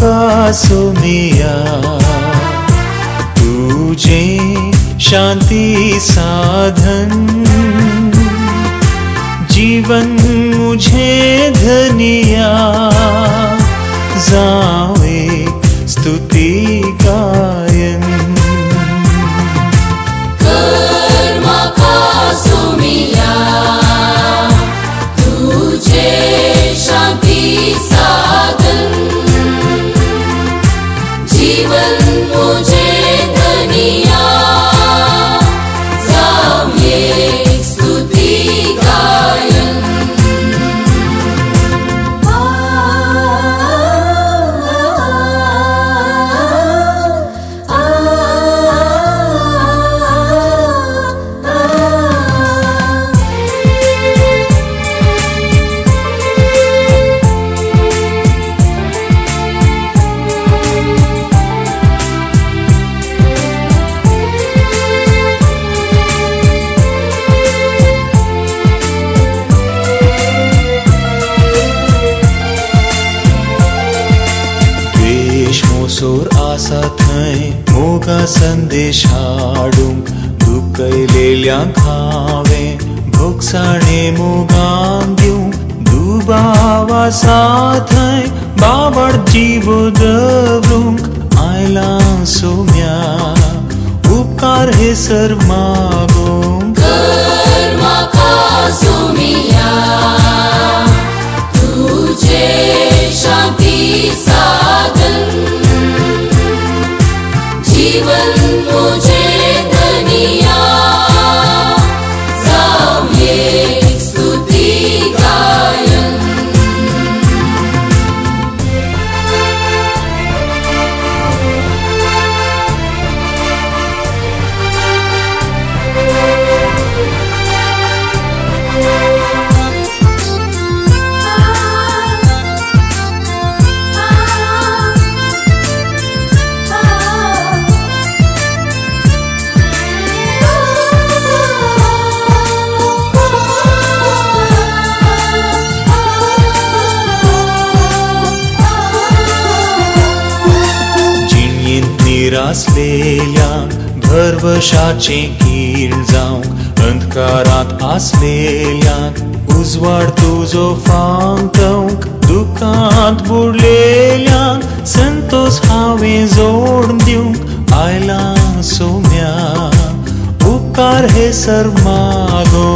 کا سمیا تجھے شانتی سادن جیون چھنیا زاٮٔ ستوت موغ سند ہند داڑ جی بوگ آئلا سو مارکار سر می دکھات بڑ ستوش آئلا سو مار ہے سر میری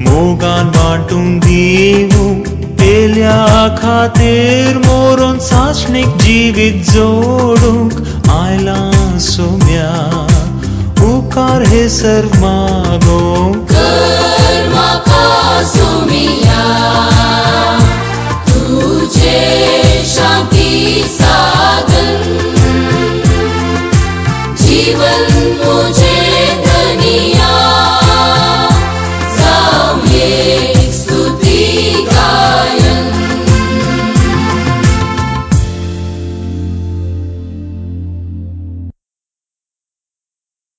موغ واٹنگ جیویت زیا گو